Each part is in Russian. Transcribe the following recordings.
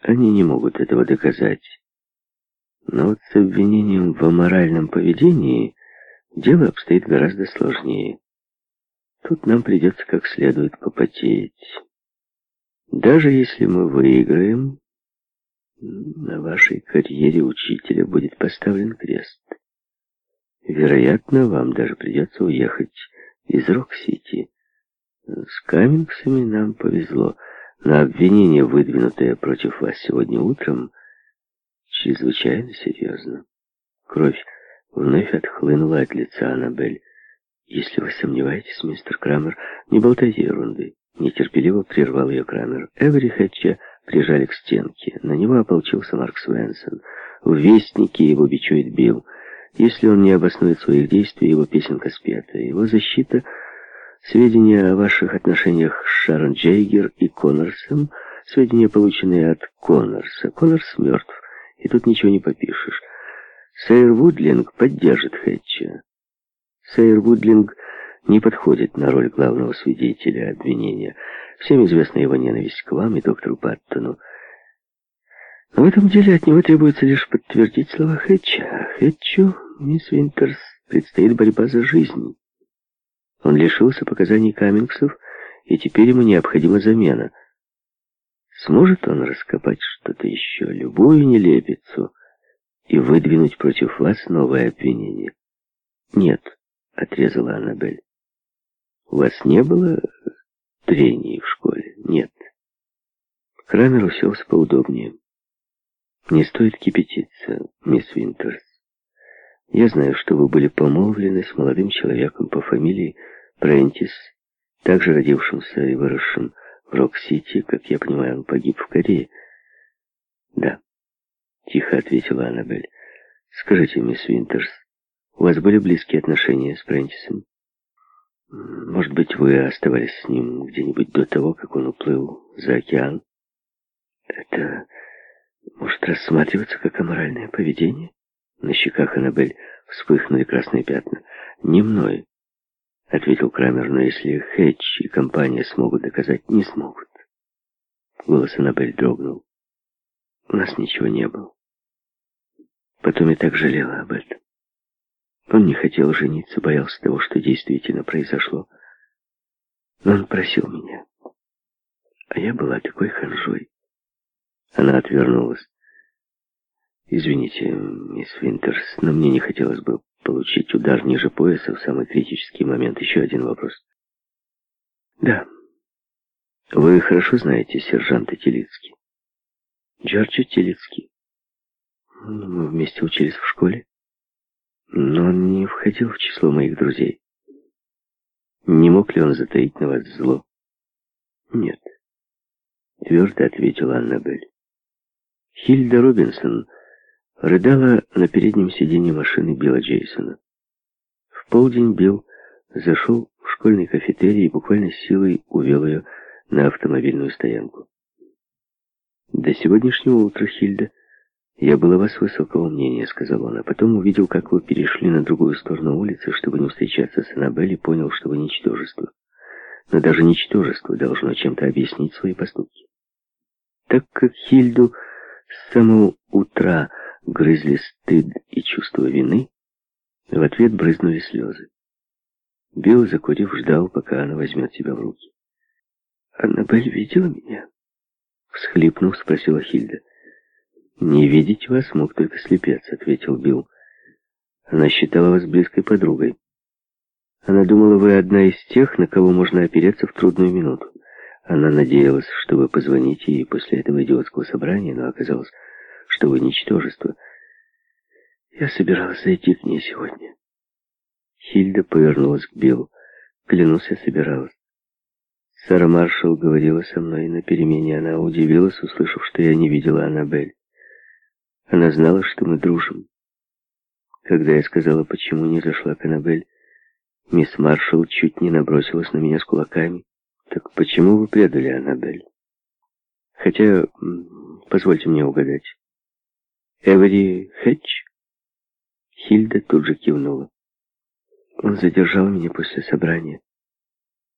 Они не могут этого доказать. Но вот с обвинением в аморальном поведении дело обстоит гораздо сложнее. Тут нам придется как следует попотеть. Даже если мы выиграем, на вашей карьере учителя будет поставлен крест. Вероятно, вам даже придется уехать из Рок-Сити. С Каммингсами нам повезло. На обвинение, выдвинутое против вас сегодня утром, чрезвычайно серьезно. Кровь вновь отхлынула от лица Аннабель. «Если вы сомневаетесь, мистер Крамер, не болтайте ерунды». Нетерпеливо прервал ее Крамер. Эвери Хэтча прижали к стенке. На него ополчился Марк Свенсон. В вестнике его бичует Билл. Если он не обоснует своих действий, его песенка спета. Его защита Сведения о ваших отношениях с Шарон Джейгер и Коннорсом, сведения, полученные от Коннорса. Коннорс мертв, и тут ничего не попишешь. Сейр Вудлинг поддержит Хэтча. Сейр Вудлинг не подходит на роль главного свидетеля обвинения. Всем известна его ненависть к вам и доктору Паттону. Но в этом деле от него требуется лишь подтвердить слова Хэтча. Хэтчу, мисс Винтерс, предстоит борьба за жизнь. Он лишился показаний Каммингсов, и теперь ему необходима замена. Сможет он раскопать что-то еще, любую нелепицу, и выдвинуть против вас новое обвинение? Нет, отрезала Аннабель. У вас не было трений в школе? Нет. Крамер уселся поудобнее. Не стоит кипятиться, мисс Винтерс. Я знаю, что вы были помолвлены с молодым человеком по фамилии Прентис, также родившимся и выросшим в Рок-Сити, как я понимаю, он погиб в Корее. Да, тихо ответила Аннабель. Скажите, мисс Винтерс, у вас были близкие отношения с Прентисом? Может быть, вы оставались с ним где-нибудь до того, как он уплыл за океан? Это может рассматриваться как аморальное поведение? На щеках Аннабель вспыхнули красные пятна. «Не мной», — ответил Крамер, «но если Хэтч и компания смогут доказать, не смогут». Голос Аннабель дрогнул. «У нас ничего не было». Потом я так жалела об этом. Он не хотел жениться, боялся того, что действительно произошло. Но он просил меня. А я была такой ханжой. Она отвернулась. «Извините, мисс Винтерс, но мне не хотелось бы получить удар ниже пояса в самый критический момент. Еще один вопрос». «Да. Вы хорошо знаете сержанта Телицки?» «Джорджа Телицки. Мы вместе учились в школе, но он не входил в число моих друзей. Не мог ли он затаить на вас зло?» «Нет», — твердо ответила Аннабель. Хильда Робинсон рыдала на переднем сиденье машины Билла Джейсона. В полдень Билл зашел в школьный кафетерий и буквально силой увел ее на автомобильную стоянку. «До сегодняшнего утра, Хильда, я был вас высокого мнения», — сказал он, а потом увидел, как вы перешли на другую сторону улицы, чтобы не встречаться с Аннабель, и понял, что вы ничтожество. Но даже ничтожество должно чем-то объяснить свои поступки. Так как Хильду с самого утра грызли стыд и чувство вины, в ответ брызнули слезы. Билл, закурив, ждал, пока она возьмет себя в руки. «Аннабель видела меня?» Всхлипнув, спросила Хильда. «Не видеть вас мог только слепец», — ответил Билл. «Она считала вас близкой подругой. Она думала, вы одна из тех, на кого можно опереться в трудную минуту. Она надеялась, что вы позвоните ей после этого идиотского собрания, но оказалось, что вы ничтожество. Я собиралась зайти к ней сегодня. Хильда повернулась к Биллу. Клянусь, я собиралась. Сара Маршалл говорила со мной на перемене. Она удивилась, услышав, что я не видела Аннабель. Она знала, что мы дружим. Когда я сказала, почему не зашла к Аннабель, мисс Маршалл чуть не набросилась на меня с кулаками. Так почему вы предали Аннабель? Хотя, позвольте мне угадать. Эвери Хэтч?» Хильда тут же кивнула. Он задержал меня после собрания.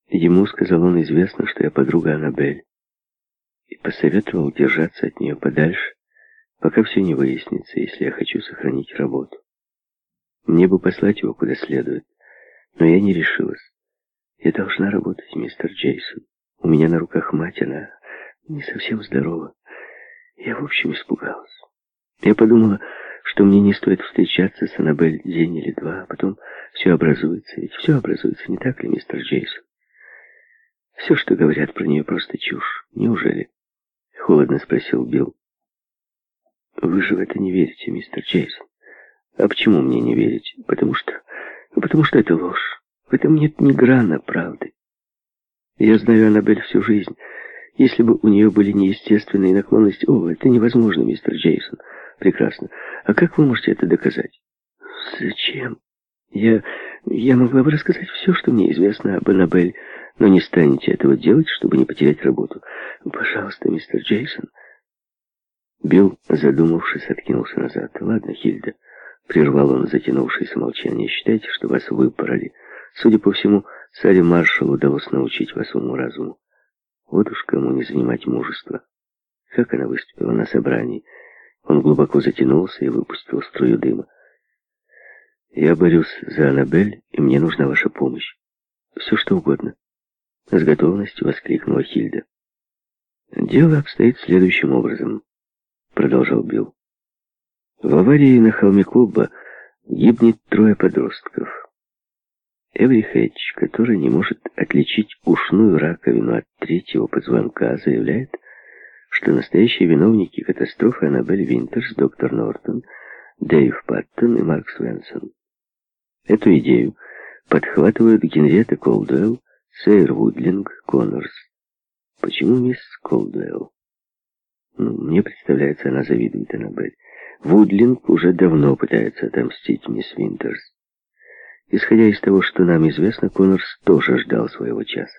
Ему, сказал он, известно, что я подруга Аннабель. и посоветовал держаться от нее подальше, пока все не выяснится, если я хочу сохранить работу. Мне бы послать его куда следует, но я не решилась. Я должна работать, мистер Джейсон. У меня на руках мать, она не совсем здорова. Я, в общем, испугалась. Я подумала, что мне не стоит встречаться с Аннабель день или два, а потом все образуется. Ведь все образуется, не так ли, мистер Джейсон? Все, что говорят про нее, просто чушь. Неужели? Холодно спросил Билл. Вы же в это не верите, мистер Джейсон. А почему мне не верить? Потому что... Потому что это ложь. В этом нет ни грана правды. Я знаю Аннабель всю жизнь. Если бы у нее были неестественные наклонности... О, это невозможно, мистер Джейсон. Прекрасно. А как вы можете это доказать? Зачем? Я... Я могла бы рассказать все, что мне известно об Аннабель, но не станете этого делать, чтобы не потерять работу. Пожалуйста, мистер Джейсон. Билл, задумавшись, откинулся назад. «Ладно, Хильда», — прервал он затянувшееся молчание, — «считайте, что вас выпороли. Судя по всему, Сале Маршалу удалось научить вас уму-разуму. Вот уж кому не занимать мужество. Как она выступила на собрании. Он глубоко затянулся и выпустил струю дыма. «Я борюсь за Аннабель, и мне нужна ваша помощь. Все что угодно». С готовностью воскликнула Хильда. «Дело обстоит следующим образом», — продолжал Билл. «В аварии на холме клуба гибнет трое подростков. Эври Хэтч, который не может отличить ушную раковину от третьего позвонка, заявляет, что настоящие виновники катастрофы Аннабель Винтерс, доктор Нортон, Дэйв Паттон и Марк Свенсон. Эту идею подхватывают Генриетта Колдуэлл, Сейр Вудлинг, Коннорс. Почему мисс Колдуэлл? Ну, мне представляется, она завидует Аннабель. Вудлинг уже давно пытается отомстить мисс Винтерс. Исходя из того, что нам известно, Коннорс тоже ждал своего часа.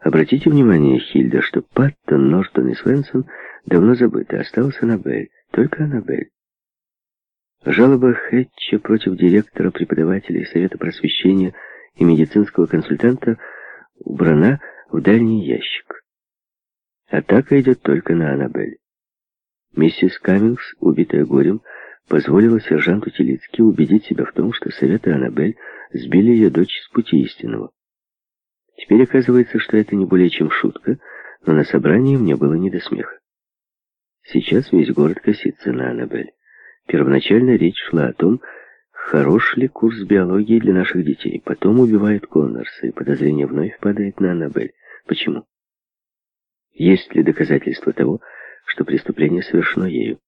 Обратите внимание, Хильда, что Паттон, Нортон и Свенсон давно забыты. Осталась Аннабель, только Аннабель. Жалоба Хэтча против директора, преподавателей, Совета просвещения и медицинского консультанта убрана в дальний ящик. Атака идет только на Аннабель. Миссис Каммингс, убитая горем, позволила сержанту Телицки убедить себя в том, что советы Аннабель сбили ее дочь с пути истинного. Теперь оказывается, что это не более чем шутка, но на собрании мне было не до смеха. Сейчас весь город косится на Аннабель. Первоначально речь шла о том, хорош ли курс биологии для наших детей. Потом убивает Коннорса, и подозрение вновь падает на Аннабель. Почему? Есть ли доказательства того, что преступление совершено ею?